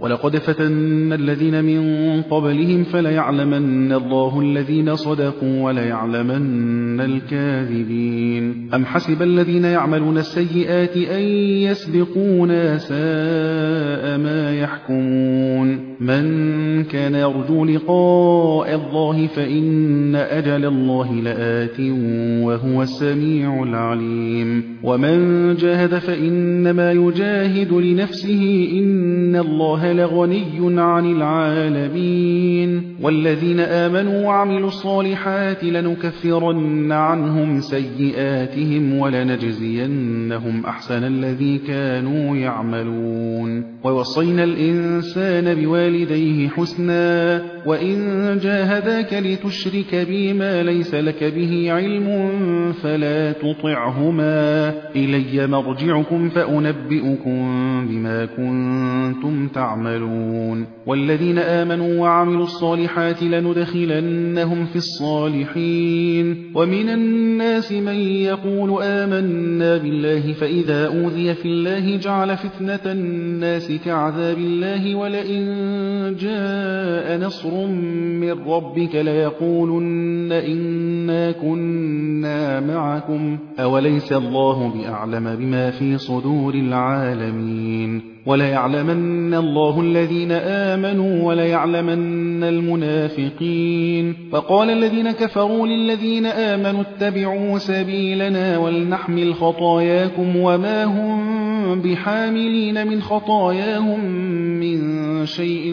ولقد فتنا الذين من قبلهم فليعلمن الله الذين صدقوا وليعلمن الكاذبين. أم حسب الذين يعملون السيئات أن يسبقونا ساء ما يحكمون. من كان يرجو لقاء الله فإن أجل الله لآت وهو السميع العليم. ومن جاهد فإنما يجاهد لنفسه إن الله لغني عن العالمين. والذين آمنوا وعملوا الصالحات لنكفرن عنهم سيئاتهم ولنجزينهم أحسن الذي كانوا يعملون. ووصينا الإنسان بوالديه حسنا وإن جاهداك لتشرك بي ما ليس لك به علم فلا تطعهما إلي مرجعكم فأنبئكم بما كنتم تعملون والذين آمنوا وعملوا الصالحات لندخلنهم في الصالحين ومن الناس من يقول آمنا بالله فإذا أوذي في الله جعل فتنة الناس كعذاب الله ولئن جاء نصر من ربك ليقولن إنا كنا معكم أوليس الله بأعلم بما في صدور العالمين وليعلمن الله الذين آمنوا وليعلمن المنافقين فقال الذين كفروا للذين آمنوا اتبعوا سبيلنا ولنحمل خطاياكم وما هم بحاملين من خطاياهم من شيء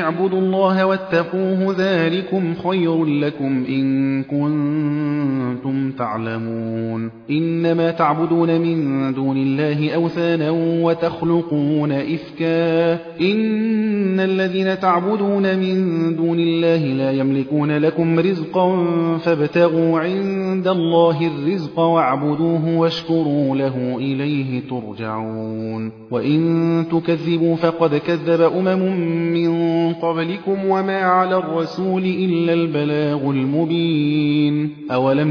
اعبدوا الله واتقوه ذلكم خير لكم إن كنتم تعلمون. إنما تعبدون من دون الله أوثانا وتخلقون إفكا. إن الذين تعبدون من دون الله لا يملكون لكم رزقا فابتغوا عند الله الرزق واعبدوه واشكروا له إليه ترجعون. وإن تكذبوا فقد كذب أمم من قبلكم وما على الرسول إلا البلاغ المبين. أولم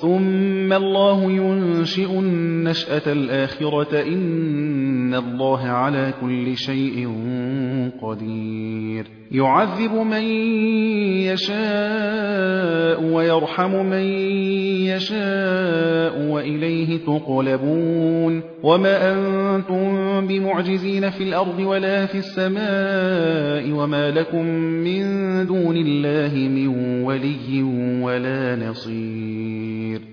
ثم الله ينشئ النشأة الآخرة إن الله على كل شيء قدير. يعذب من يشاء ويرحم من يشاء وإليه تقلبون. وما أنتم بمعجزين في الأرض ولا في السماء وما لكم من دون الله من ولي ولا نصير.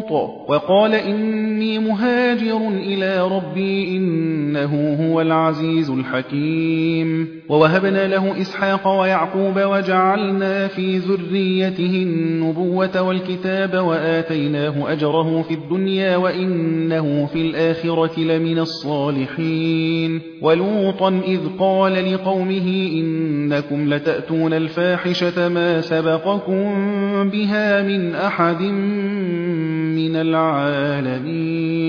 لوط وقال إني مهاجر إلى ربي إنه هو العزيز الحكيم. ووهبنا له إسحاق ويعقوب وجعلنا في ذريته النبوة والكتاب وآتيناه أجره في الدنيا وإنه في الآخرة لمن الصالحين. ولوطا إذ قال لقومه إنكم لتأتون الفاحشة ما سبقكم بها من أحد العالمين.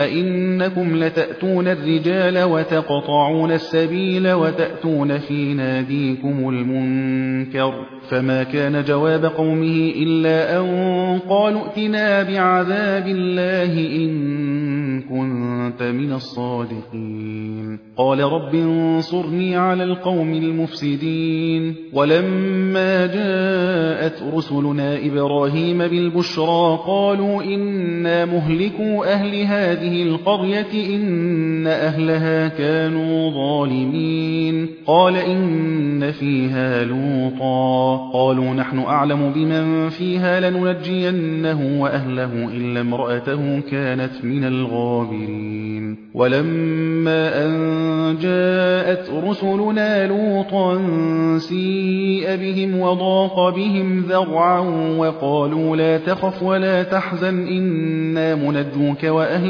أئنكم لتأتون الرجال وتقطعون السبيل وتأتون في ناديكم المنكر فما كان جواب قومه إلا أن قالوا ائتنا بعذاب الله إن كنت من الصادقين. قال رب انصرني على القوم المفسدين. ولما جاءت رسلنا إبراهيم بالبشرى قالوا إنا مهلكوا أهل هذه القرية إن أهلها كانوا ظالمين. قال إن فيها لوطا. قالوا نحن أعلم بمن فيها لننجينه وأهله إلا امرأته كانت من الغابرين. ولما أن جاءت رسلنا لوطا سيء بهم وضاق بهم ذرعا وقالوا لا تخف ولا تحزن إنا منجوك وأهلك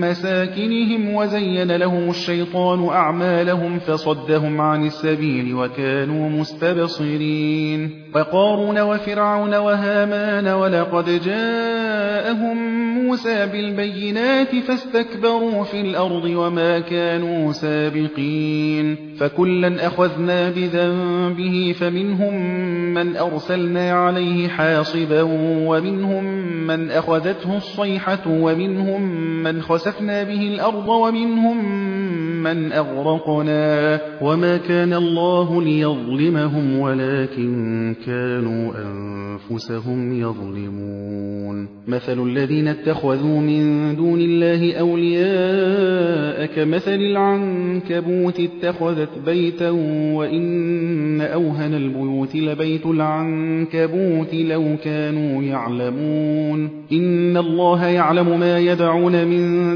مساكنهم وزين لهم الشيطان أعمالهم فصدهم عن السبيل وكانوا مستبصرين وقارون وفرعون وهامان ولقد جاءهم موسى بالبينات فاستكبروا في الأرض وما كانوا سابقين فكلا أخذنا بذنبه فمنهم من أرسلنا عليه حاصبا ومنهم من أخذته الصيحة ومنهم من خسفنا به الأرض ومنهم من أغرقنا وما كان الله ليظلمهم ولكن كانوا أنفسهم يظلمون مثل الذين اتخذوا من دون الله أولياء كمثل العنكبوت اتخذت بيتا وإن أوهن البيوت لبيت العنكبوت لو كانوا يعلمون إن الله يعلم ما يدعون من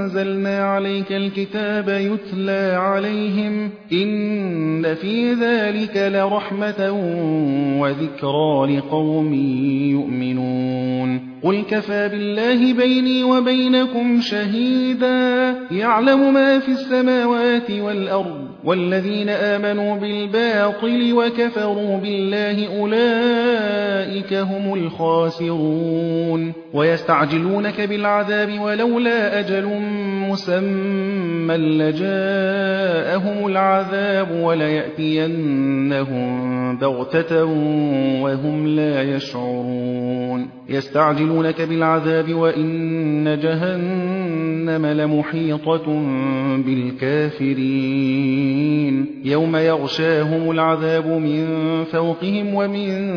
أَنزَلْنَا عَلَيْكَ الْكِتَابَ يُتْلَىٰ عَلَيْهِمْ ۚ إِنَّ فِي ذَٰلِكَ لَرَحْمَةً وَذِكْرَىٰ لِقَوْمٍ يُؤْمِنُونَ. قُلْ كَفَىٰ بِاللَّهِ بَيْنِي وَبَيْنَكُمْ شَهِيدًا يَعْلَمُ مَا فِي السَّمَاوَاتِ وَالْأَرْضِ ۗ وَالَّذِينَ آمَنُوا بِالْبَاطِلِ وَكَفَرُوا بِاللَّهِ أُولَٰئِكَ هُمُ الْخَاسِرُونَ وَيَسْتَعْجِلُونَكَ بِالْعَذَابِ وَلَوْلَا أَجَلٌ مُّسَمًّى لَّجَاءَهُمُ الْعَذَابُ وَلَيَأْتِيَنَّهُم بَغْتَةً وَهُمْ لَا يَشْعُرُونَ يَسْتَعْجِلُونَكَ بِالْعَذَابِ وَإِنَّ جَهَنَّمَ لَمُحِيطَةٌ بِالْكَافِرِينَ. يَوْمَ يَغْشَاهُمُ الْعَذَابُ مِن فَوْقِهِمْ وَمِن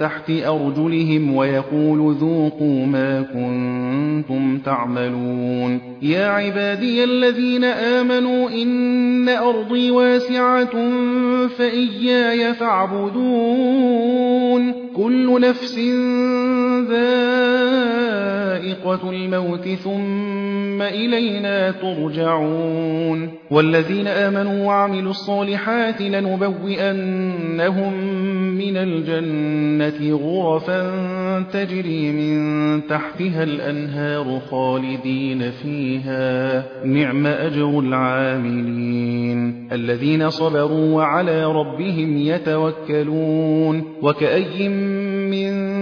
تَحْتِ أَرْجُلِهِمْ وَيَقُولُ ذُوقُوا مَا كُنتُمْ تَعْمَلُونَ. يَا عِبَادِيَ الَّذِينَ آمَنُوا إِنَّ أَرْضِي وَاسِعَةٌ فَإِيَّايَ فَاعْبُدُونِ. كُلُّ نَفْسٍ ذَائِقَةُ الْمَوْتِ ثُمَّ إِلَيْنَا تُرْجَعُونَ وَالَّذِينَ آمَنُوا وَعَمِلُوا الصَّالِحَاتِ لَنُبَوِّئَنَّهُم مِّنَ الْجَنَّةِ غُرَفًا تَجْرِي مِن تَحْتِهَا الْأَنْهَارُ خَالِدِينَ فِيهَا ۚ نِعْمَ أَجْرُ الْعَامِلِينَ الَّذِينَ صَبَرُوا وَعَلَىٰ رَبِّهِمْ يَتَوَكَّلُونَ وَكَأَيِّن مِّن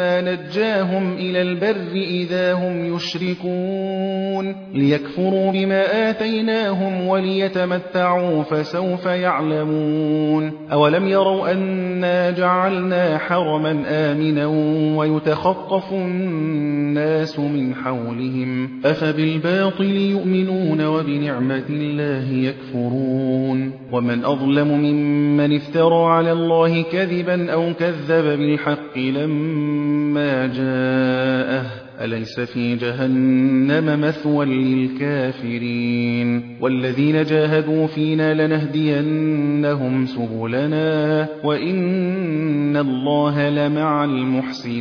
نَجَّاهُمْ إِلَى الْبَرِّ إِذَا هُمْ يُشْرِكُونَ لِيَكْفُرُوا بِمَا آتَيْنَاهُمْ وَلِيَتَمَتَّعُوا ۖ فَسَوْفَ يَعْلَمُونَ أَوَلَمْ يَرَوْا أَنَّا جَعَلْنَا حَرَمًا آمِنًا وَيُتَخَطَّفُ النَّاسُ مِنْ حَوْلِهِمْ ۚ أَفَبِالْبَاطِلِ يُؤْمِنُونَ وَبِنِعْمَةِ اللَّهِ يَكْفُرُونَ وَمَنْ أَظْلَمُ مِمَّنِ افْتَرَىٰ عَلَى اللَّهِ كَذِبًا أَوْ كَذَّبَ بِالْحَقِّ لَمَّا جَاءَهُ ۚ أَلَيْسَ فِي جَهَنَّمَ مَثْوًى لِّلْكَافِرِينَ وَالَّذِينَ جَاهَدُوا فِينَا لَنَهْدِيَنَّهُمْ سُبُلَنَا ۚ وَإِنَّ اللَّهَ لَمَعَ الْمُحْسِنِينَ